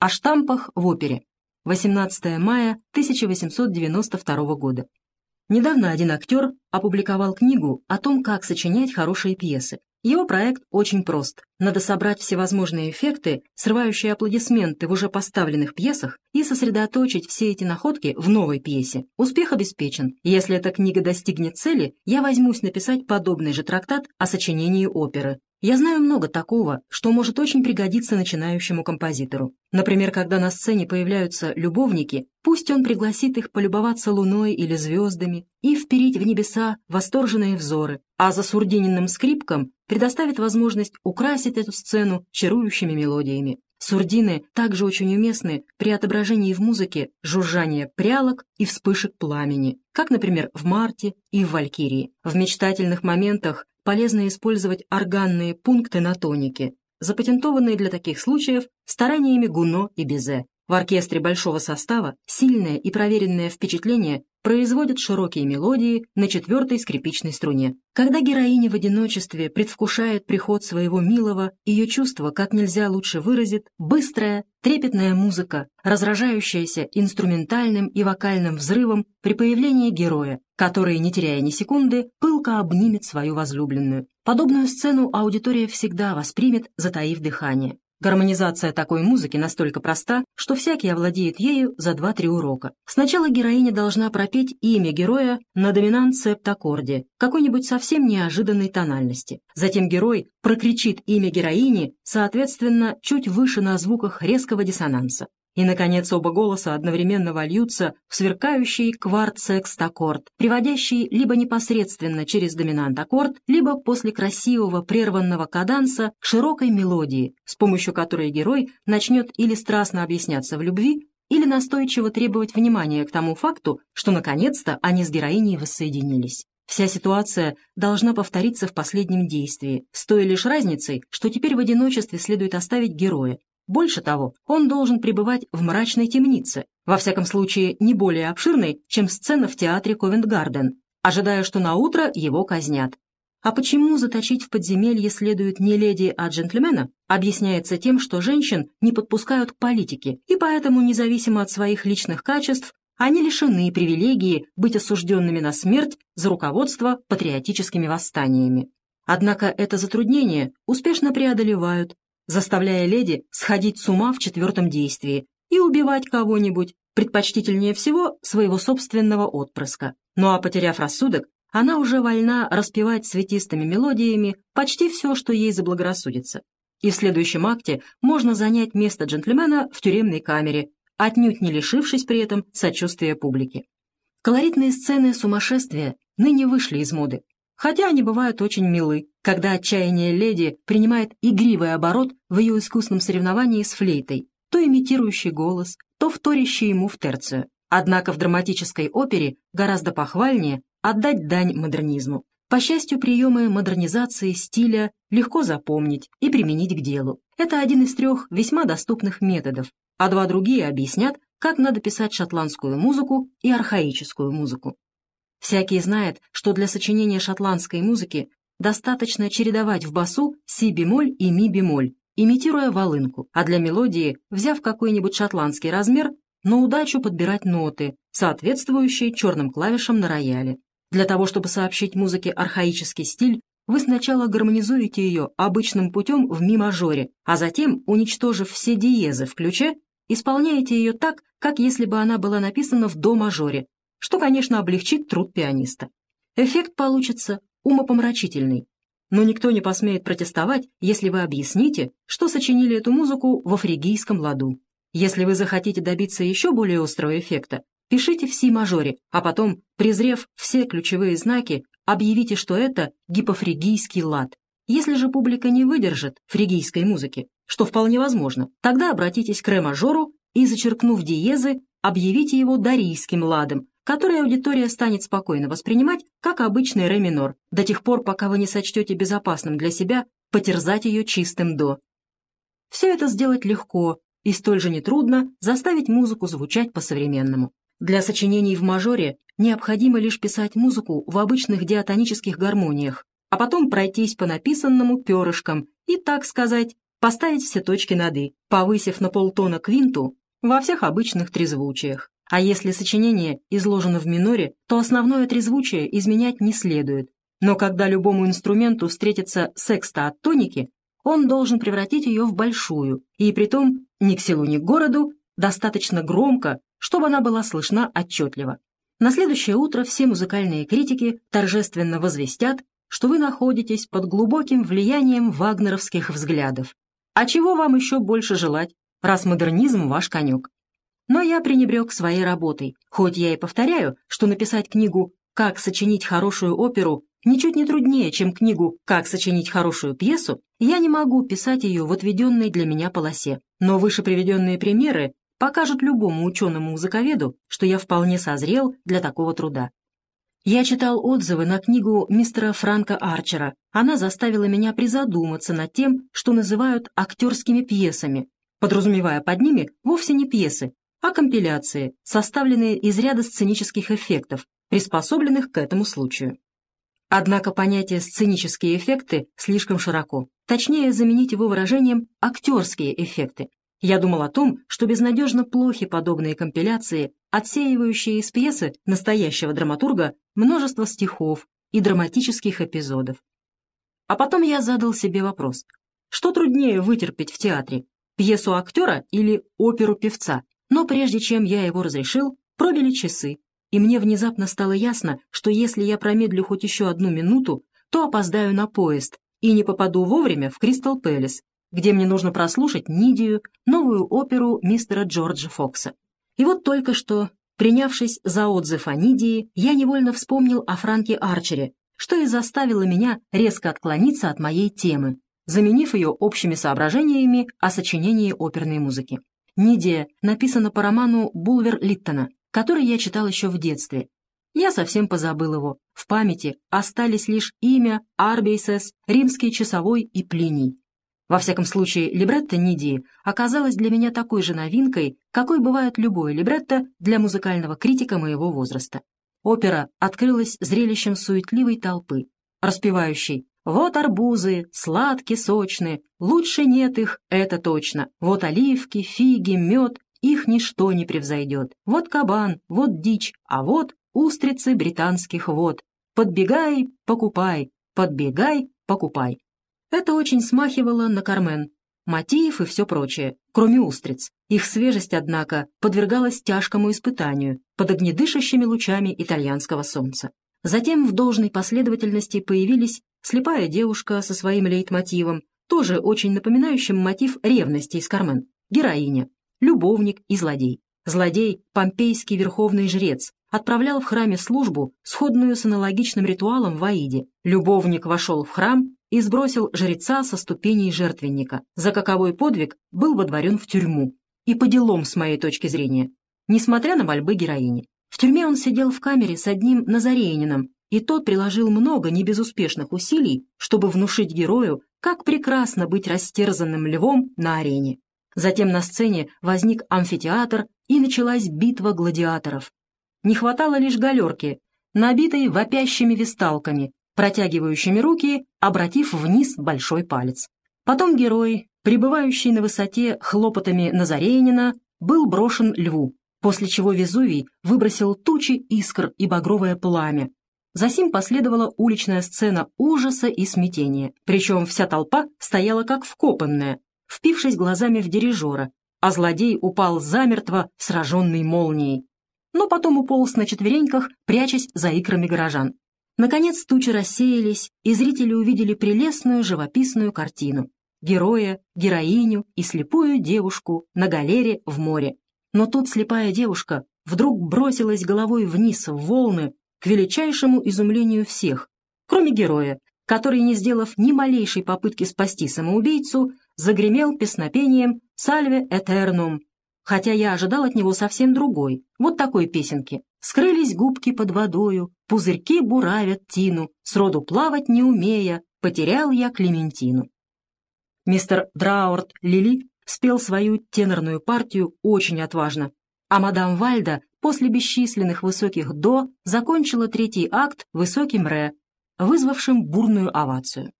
О штампах в опере. 18 мая 1892 года. Недавно один актер опубликовал книгу о том, как сочинять хорошие пьесы. Его проект очень прост. Надо собрать всевозможные эффекты, срывающие аплодисменты в уже поставленных пьесах, и сосредоточить все эти находки в новой пьесе. Успех обеспечен. Если эта книга достигнет цели, я возьмусь написать подобный же трактат о сочинении оперы. Я знаю много такого, что может очень пригодиться начинающему композитору. Например, когда на сцене появляются любовники, пусть он пригласит их полюбоваться луной или звездами и вперить в небеса восторженные взоры, а за сурдиненным скрипком предоставит возможность украсить эту сцену чарующими мелодиями. Сурдины также очень уместны при отображении в музыке жужжания прялок и вспышек пламени, как, например, в «Марте» и в «Валькирии». В мечтательных моментах полезно использовать органные пункты на тонике, запатентованные для таких случаев стараниями Гуно и Бизе. В оркестре большого состава сильное и проверенное впечатление производят широкие мелодии на четвертой скрипичной струне. Когда героиня в одиночестве предвкушает приход своего милого, ее чувство как нельзя лучше выразит быстрая, трепетная музыка, разражающаяся инструментальным и вокальным взрывом при появлении героя, который, не теряя ни секунды, пылко обнимет свою возлюбленную. Подобную сцену аудитория всегда воспримет, затаив дыхание. Гармонизация такой музыки настолько проста, что всякий овладеет ею за 2-3 урока. Сначала героиня должна пропеть имя героя на доминант-септаккорде, какой-нибудь совсем неожиданной тональности. Затем герой прокричит имя героини, соответственно, чуть выше на звуках резкого диссонанса. И, наконец, оба голоса одновременно вольются в сверкающий кварт-секст-аккорд, приводящий либо непосредственно через доминант-аккорд, либо после красивого прерванного каданса к широкой мелодии, с помощью которой герой начнет или страстно объясняться в любви, или настойчиво требовать внимания к тому факту, что наконец-то они с героиней воссоединились. Вся ситуация должна повториться в последнем действии, с той лишь разницей, что теперь в одиночестве следует оставить героя, больше того, он должен пребывать в мрачной темнице, во всяком случае не более обширной, чем сцена в театре Ковент-Гарден, ожидая, что на утро его казнят. А почему заточить в подземелье следует не леди, а джентльмена, объясняется тем, что женщин не подпускают к политике, и поэтому, независимо от своих личных качеств, они лишены привилегии быть осужденными на смерть за руководство патриотическими восстаниями. Однако это затруднение успешно преодолевают, заставляя леди сходить с ума в четвертом действии и убивать кого-нибудь, предпочтительнее всего своего собственного отпрыска. Ну а потеряв рассудок, она уже вольна распевать светистыми мелодиями почти все, что ей заблагорассудится. И в следующем акте можно занять место джентльмена в тюремной камере, отнюдь не лишившись при этом сочувствия публики. Колоритные сцены сумасшествия ныне вышли из моды, хотя они бывают очень милы, когда отчаяние леди принимает игривый оборот в ее искусном соревновании с флейтой, то имитирующий голос, то вторящий ему в терцию. Однако в драматической опере гораздо похвальнее отдать дань модернизму. По счастью, приемы модернизации стиля легко запомнить и применить к делу. Это один из трех весьма доступных методов, а два другие объяснят, как надо писать шотландскую музыку и архаическую музыку. Всякий знает, что для сочинения шотландской музыки достаточно чередовать в басу си-бемоль и ми-бемоль, имитируя волынку, а для мелодии, взяв какой-нибудь шотландский размер, на удачу подбирать ноты, соответствующие черным клавишам на рояле. Для того, чтобы сообщить музыке архаический стиль, вы сначала гармонизуете ее обычным путем в ми-мажоре, а затем, уничтожив все диезы в ключе, исполняете ее так, как если бы она была написана в до-мажоре, что, конечно, облегчит труд пианиста. Эффект получится умопомрачительный, но никто не посмеет протестовать, если вы объясните, что сочинили эту музыку во фригийском ладу. Если вы захотите добиться еще более острого эффекта, пишите в си-мажоре, а потом, презрев все ключевые знаки, объявите, что это гипофригийский лад. Если же публика не выдержит фригийской музыки, что вполне возможно, тогда обратитесь к ре-мажору и, зачеркнув диезы, объявите его дарийским ладом, который аудитория станет спокойно воспринимать как обычный ре минор, до тех пор, пока вы не сочтете безопасным для себя потерзать ее чистым до. Все это сделать легко и столь же нетрудно заставить музыку звучать по-современному. Для сочинений в мажоре необходимо лишь писать музыку в обычных диатонических гармониях, а потом пройтись по написанному перышкам и, так сказать, поставить все точки над «и», повысив на полтона квинту во всех обычных трезвучиях. А если сочинение изложено в миноре, то основное трезвучие изменять не следует. Но когда любому инструменту встретится секста от тоники, он должен превратить ее в большую, и притом ни к селу, ни к городу, достаточно громко, чтобы она была слышна отчетливо. На следующее утро все музыкальные критики торжественно возвестят, что вы находитесь под глубоким влиянием вагнеровских взглядов. А чего вам еще больше желать, раз модернизм ваш конек? Но я пренебрег своей работой, хоть я и повторяю, что написать книгу «Как сочинить хорошую оперу» ничуть не труднее, чем книгу «Как сочинить хорошую пьесу», я не могу писать ее в отведенной для меня полосе. Но выше приведенные примеры покажут любому ученому-музыковеду, что я вполне созрел для такого труда. Я читал отзывы на книгу мистера Франка Арчера. Она заставила меня призадуматься над тем, что называют актерскими пьесами, подразумевая под ними вовсе не пьесы, а компиляции, составленные из ряда сценических эффектов, приспособленных к этому случаю. Однако понятие «сценические эффекты» слишком широко. Точнее, заменить его выражением «актерские эффекты». Я думал о том, что безнадежно плохи подобные компиляции, отсеивающие из пьесы настоящего драматурга множество стихов и драматических эпизодов. А потом я задал себе вопрос, что труднее вытерпеть в театре, пьесу актера или оперу певца? Но прежде чем я его разрешил, пробили часы, и мне внезапно стало ясно, что если я промедлю хоть еще одну минуту, то опоздаю на поезд и не попаду вовремя в Кристал Пэлис, где мне нужно прослушать Нидию, новую оперу мистера Джорджа Фокса. И вот только что, принявшись за отзыв о Нидии, я невольно вспомнил о Франке Арчере, что и заставило меня резко отклониться от моей темы, заменив ее общими соображениями о сочинении оперной музыки. «Нидия» написана по роману Булвер Литтона, который я читал еще в детстве. Я совсем позабыл его. В памяти остались лишь имя, Арбейсес, римский часовой и Плиний. Во всяком случае, либретто Нидии оказалось для меня такой же новинкой, какой бывает любое либретто для музыкального критика моего возраста. Опера открылась зрелищем суетливой толпы, распевающей вот арбузы, сладкие, сочные, лучше нет их, это точно. Вот оливки, фиги, мед, их ничто не превзойдет. Вот кабан, вот дичь, а вот устрицы британских вод. Подбегай, покупай, подбегай, покупай. Это очень смахивало на Кармен, мотив и все прочее, кроме устриц. Их свежесть, однако, подвергалась тяжкому испытанию под огнедышащими лучами итальянского солнца. Затем в должной последовательности появились Слепая девушка со своим лейтмотивом, тоже очень напоминающим мотив ревности из Кармен. Героиня, любовник и злодей. Злодей, помпейский верховный жрец, отправлял в храме службу, сходную с аналогичным ритуалом в Аиде. Любовник вошел в храм и сбросил жреца со ступеней жертвенника, за каковой подвиг был водворен в тюрьму. И по делам, с моей точки зрения, несмотря на мольбы героини. В тюрьме он сидел в камере с одним назареянином, и тот приложил много небезуспешных усилий, чтобы внушить герою, как прекрасно быть растерзанным львом на арене. Затем на сцене возник амфитеатр, и началась битва гладиаторов. Не хватало лишь галерки, набитой вопящими висталками, протягивающими руки, обратив вниз большой палец. Потом герой, пребывающий на высоте хлопотами Назаренина, был брошен льву, после чего Везувий выбросил тучи искр и багровое пламя, Засим последовала уличная сцена ужаса и смятения, причем вся толпа стояла как вкопанная, впившись глазами в дирижера, а злодей упал замертво, сраженный молнией. Но потом уполз на четвереньках, прячась за икрами горожан. Наконец тучи рассеялись, и зрители увидели прелестную живописную картину. Героя, героиню и слепую девушку на галере в море. Но тут слепая девушка вдруг бросилась головой вниз в волны, к величайшему изумлению всех, кроме героя, который, не сделав ни малейшей попытки спасти самоубийцу, загремел песнопением «Сальве этернум», хотя я ожидал от него совсем другой, вот такой песенки. Скрылись губки под водою, пузырьки буравят тину, сроду плавать не умея, потерял я Клементину. Мистер Драуарт Лили спел свою тенорную партию очень отважно, а мадам Вальда после бесчисленных высоких «до» закончила третий акт высоким «ре», вызвавшим бурную овацию.